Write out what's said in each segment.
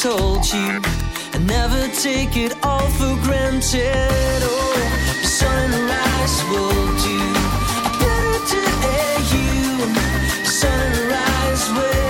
told you and never take it all for granted. Oh, the sunrise will do better to air you. Sunrise will.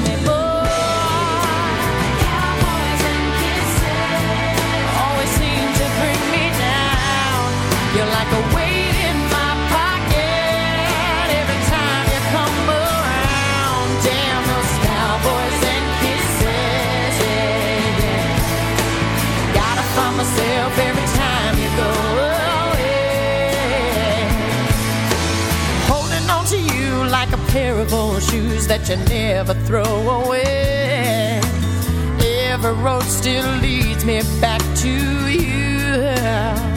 pair of old shoes that you never throw away. Every road still leads me back to you.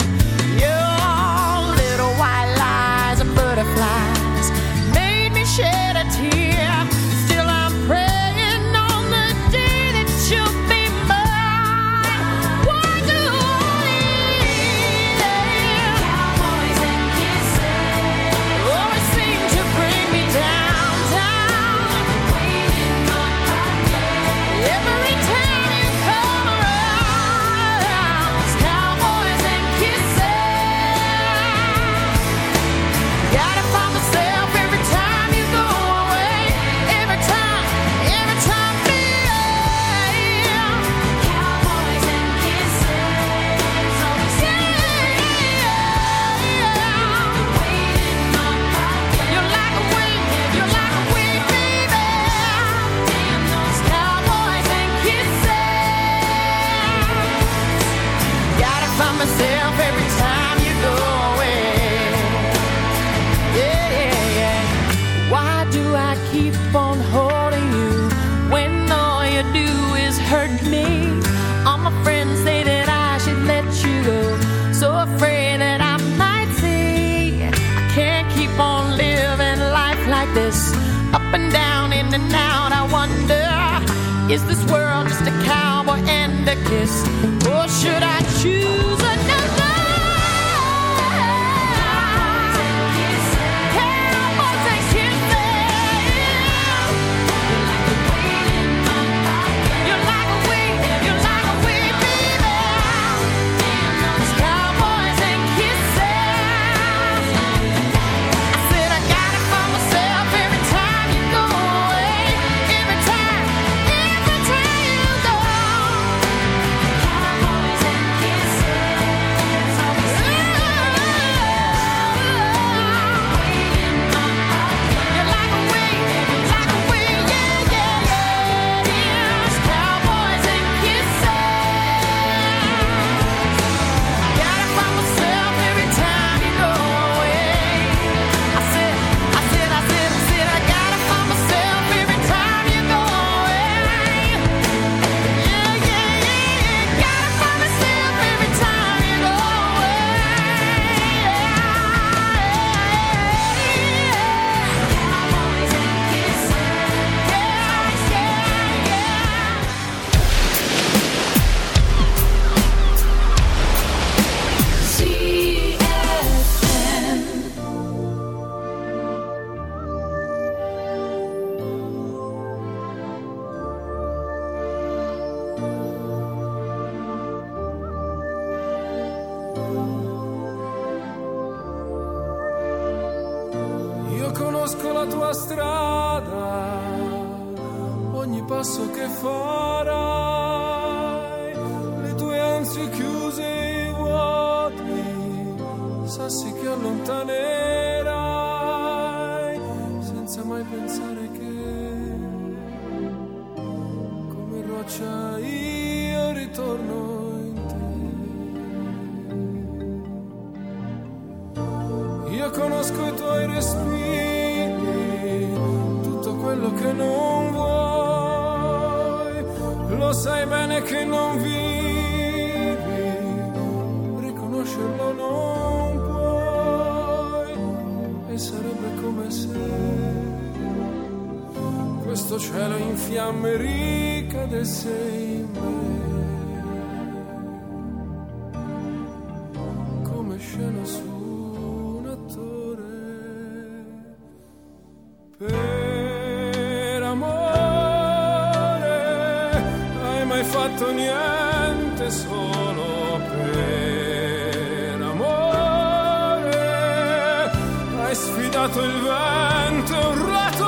urlato il vento, un urlato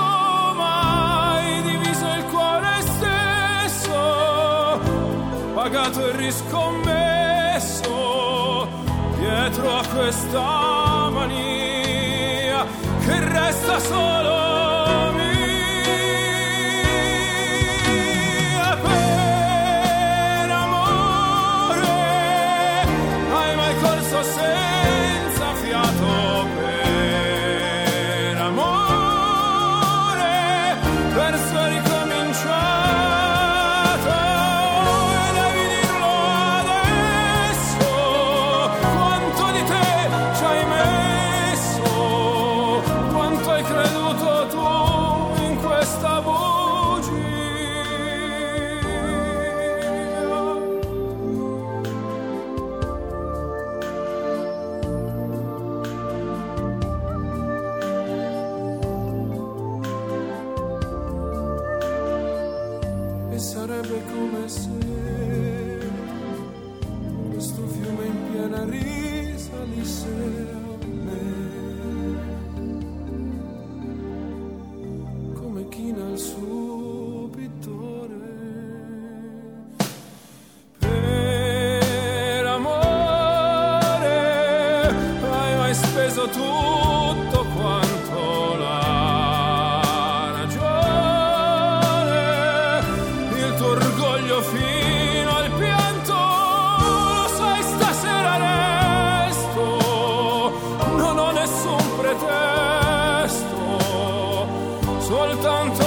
mai, diviso il cuore stesso, pagato e riscommesso dietro a questa mania che resta solo. soltanto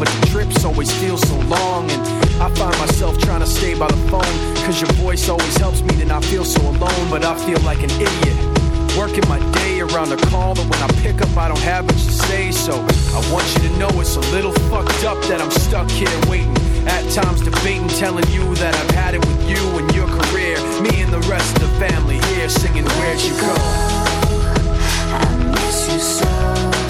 but the trips always feel so long. And I find myself trying to stay by the phone, cause your voice always helps me to not feel so alone. But I feel like an idiot. Working my day around the call, but when I pick up, I don't have much to say. So I want you to know it's a little fucked up that I'm stuck here waiting. At times debating, telling you that I've had it with you and your career. Me and the rest of the family here singing, Where'd You Go? I miss you so.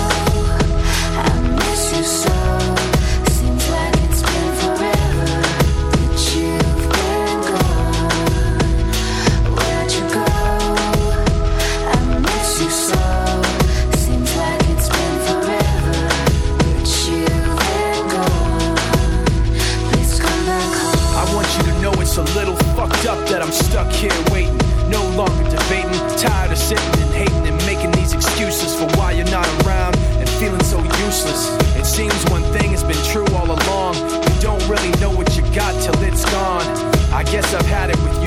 you so. really know what you got till it's gone. I guess I've had it with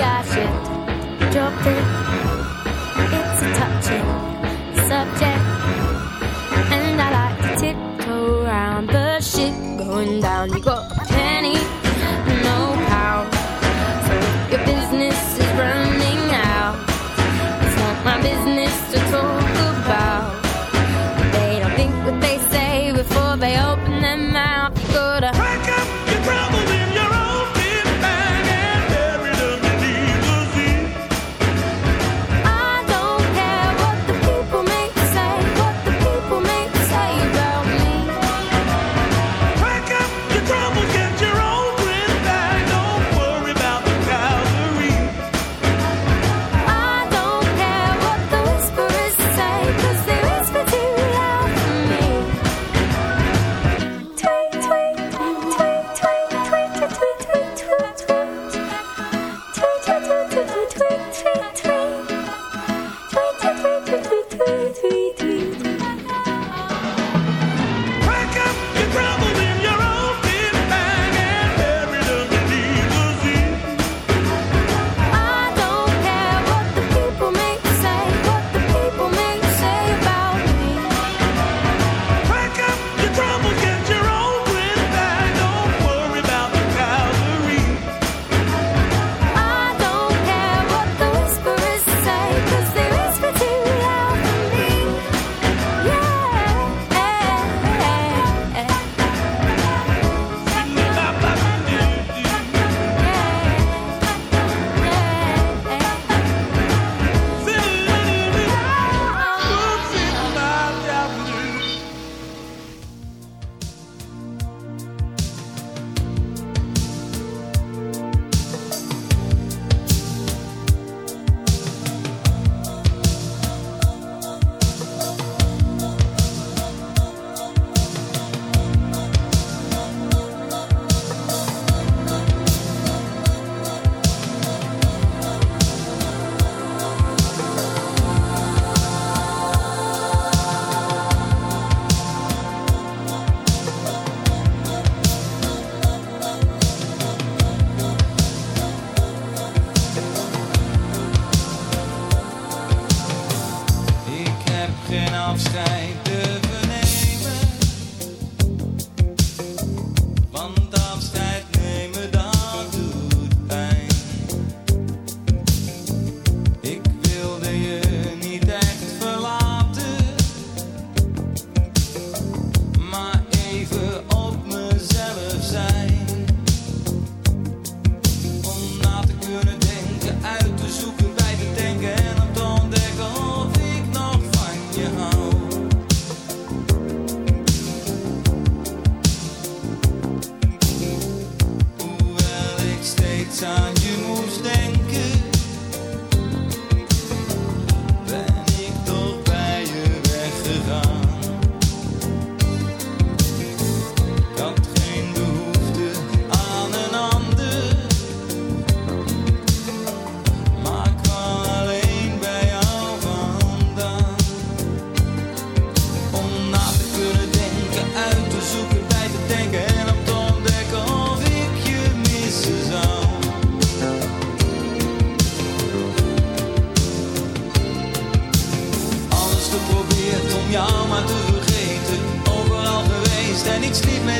I should drop it.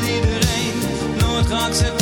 Iedereen. Nooit geaccepteerd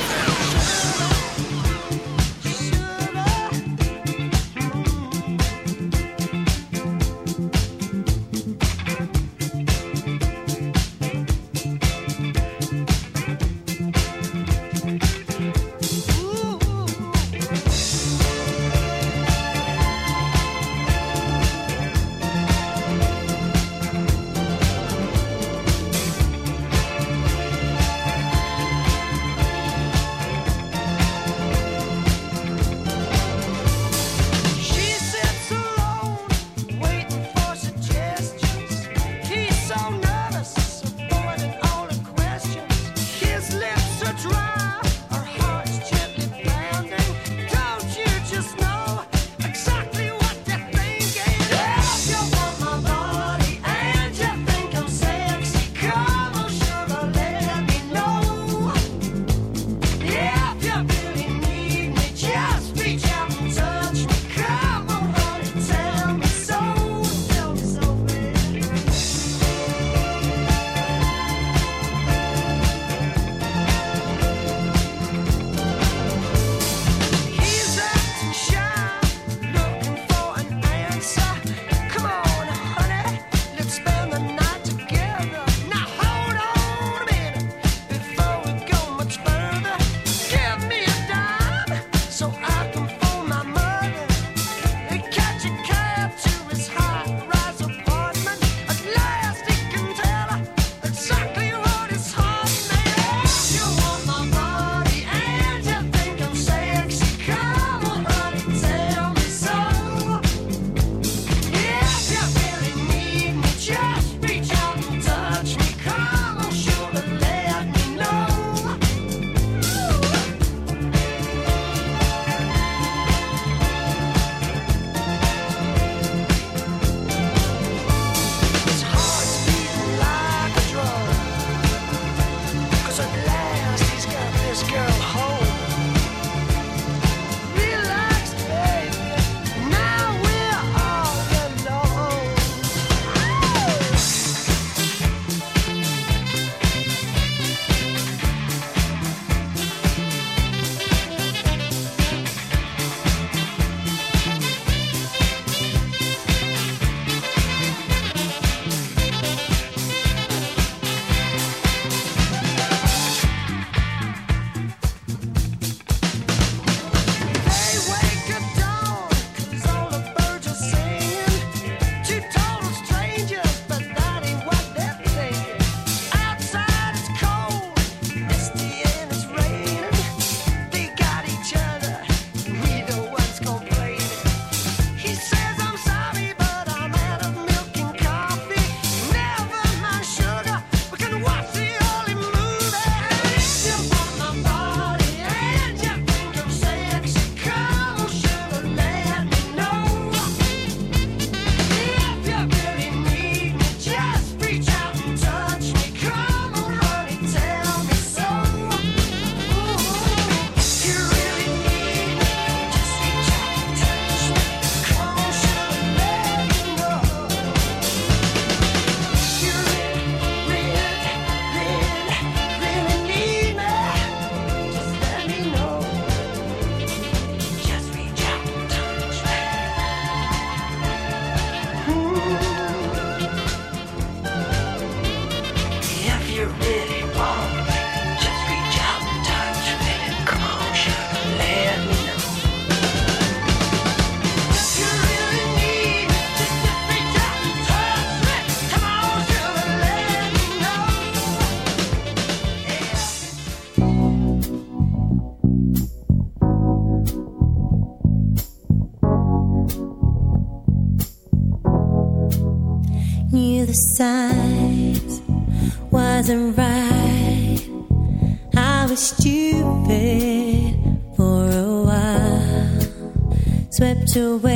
to wait.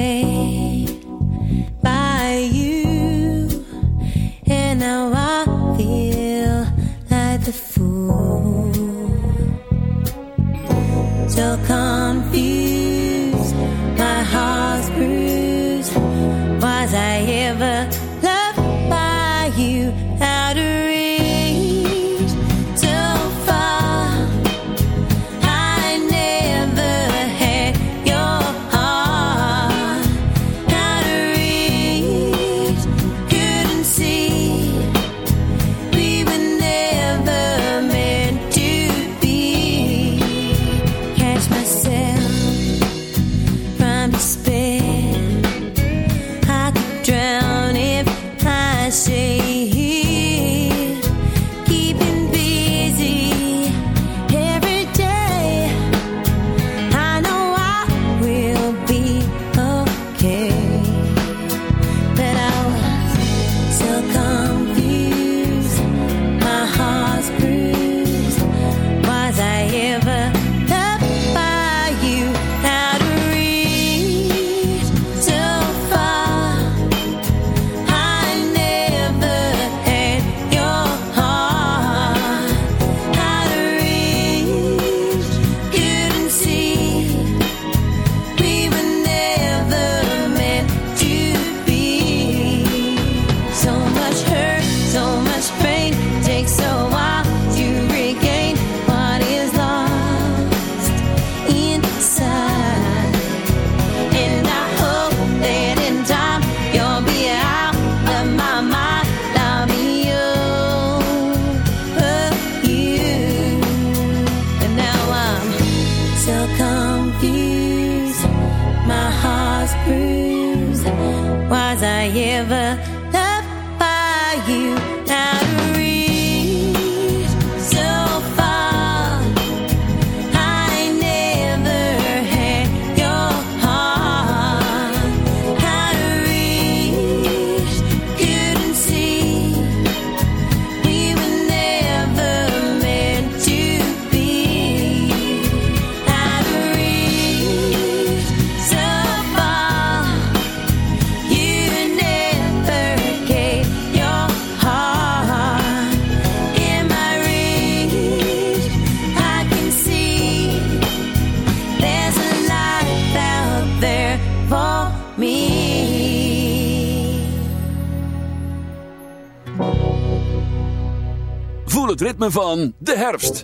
for. Voel het ritme van de herfst.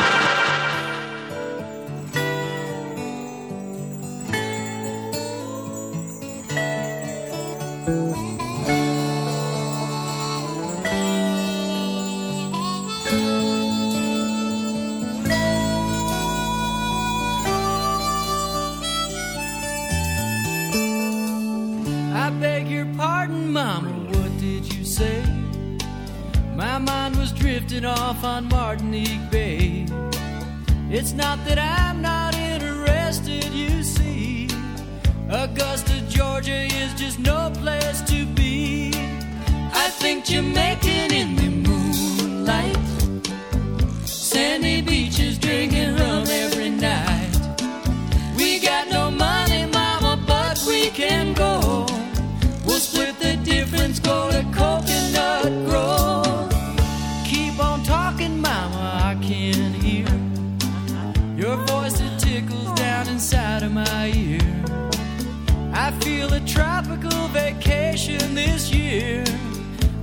This year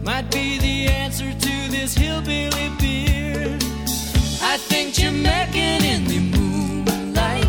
might be the answer to this hillbilly beer. I think Jamaican in the moonlight.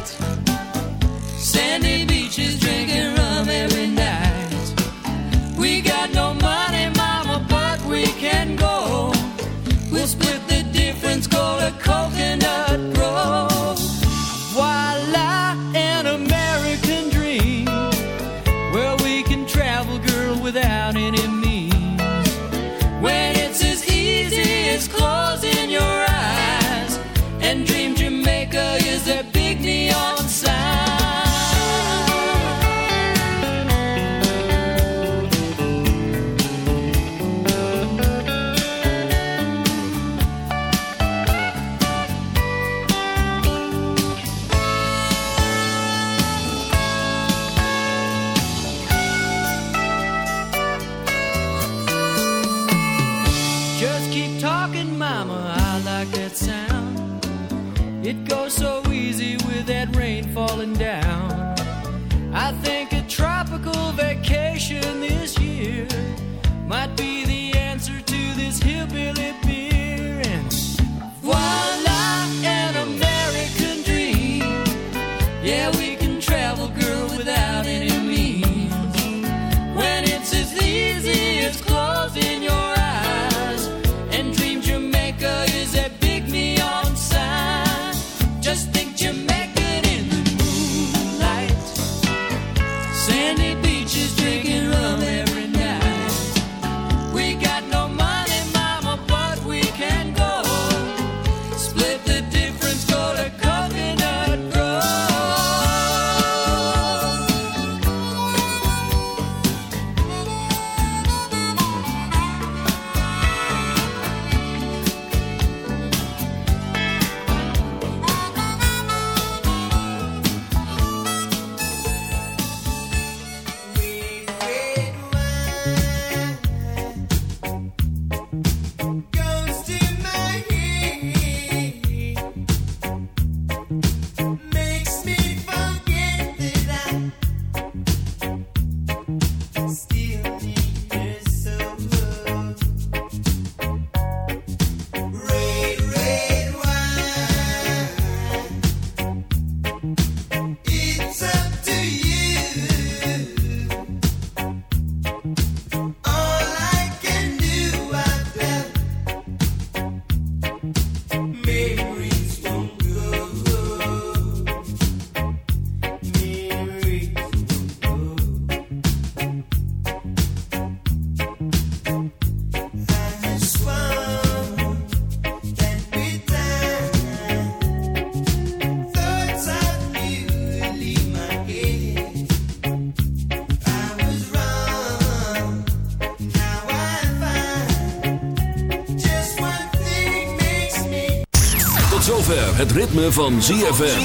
Ritme van ZFM.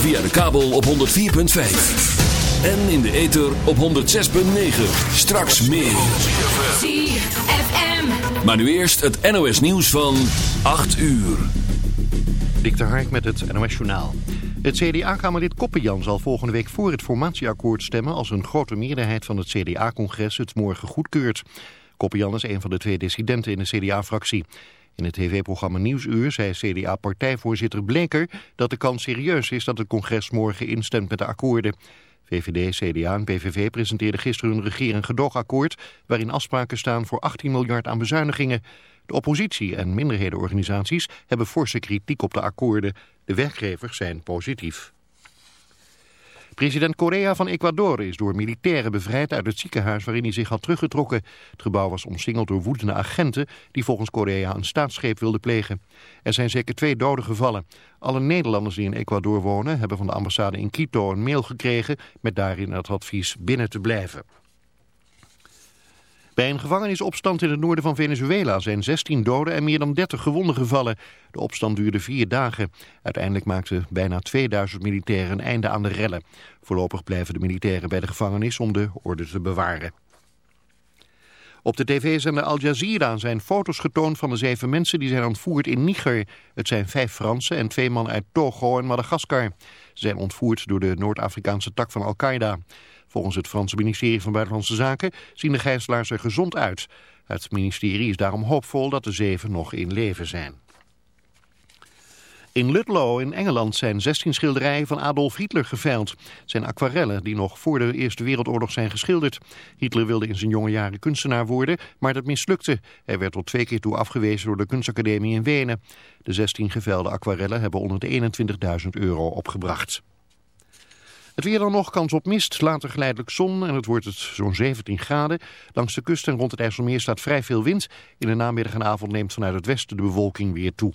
Via de kabel op 104.5. En in de ether op 106.9. Straks meer. ZFM. Maar nu eerst het NOS nieuws van 8 uur. Dik de Hark met het NOS Journaal. Het CDA-kamerlid Koppenjan zal volgende week voor het formatieakkoord stemmen... als een grote meerderheid van het CDA-congres het morgen goedkeurt. Koppenjan is een van de twee dissidenten in de CDA-fractie. In het tv-programma Nieuwsuur zei CDA-partijvoorzitter Bleker... dat de kans serieus is dat het congres morgen instemt met de akkoorden. VVD, CDA en PVV presenteerden gisteren een regering gedoogakkoord... waarin afspraken staan voor 18 miljard aan bezuinigingen... De oppositie en minderhedenorganisaties hebben forse kritiek op de akkoorden. De werkgevers zijn positief. President Correa van Ecuador is door militairen bevrijd uit het ziekenhuis waarin hij zich had teruggetrokken. Het gebouw was omsingeld door woedende agenten die volgens Correa een staatsgreep wilden plegen. Er zijn zeker twee doden gevallen. Alle Nederlanders die in Ecuador wonen hebben van de ambassade in Quito een mail gekregen met daarin het advies binnen te blijven. Bij een gevangenisopstand in het noorden van Venezuela zijn 16 doden en meer dan 30 gewonden gevallen. De opstand duurde vier dagen. Uiteindelijk maakten bijna 2000 militairen een einde aan de rellen. Voorlopig blijven de militairen bij de gevangenis om de orde te bewaren. Op de tv-zender Al Jazeera zijn foto's getoond van de zeven mensen die zijn ontvoerd in Niger. Het zijn vijf Fransen en twee mannen uit Togo en Madagaskar. Ze zijn ontvoerd door de Noord-Afrikaanse tak van Al-Qaeda. Volgens het Franse ministerie van Buitenlandse Zaken zien de gijzelaars er gezond uit. Het ministerie is daarom hoopvol dat de zeven nog in leven zijn. In Ludlow in Engeland zijn 16 schilderijen van Adolf Hitler geveild. Het zijn aquarellen die nog voor de Eerste Wereldoorlog zijn geschilderd. Hitler wilde in zijn jonge jaren kunstenaar worden, maar dat mislukte. Hij werd tot twee keer toe afgewezen door de kunstacademie in Wenen. De 16 geveilde aquarellen hebben onder de 21.000 euro opgebracht. Het weer dan nog, kans op mist, later geleidelijk zon en het wordt het zo'n 17 graden. Langs de kust en rond het IJsselmeer staat vrij veel wind. In de namiddag en avond neemt vanuit het westen de bewolking weer toe.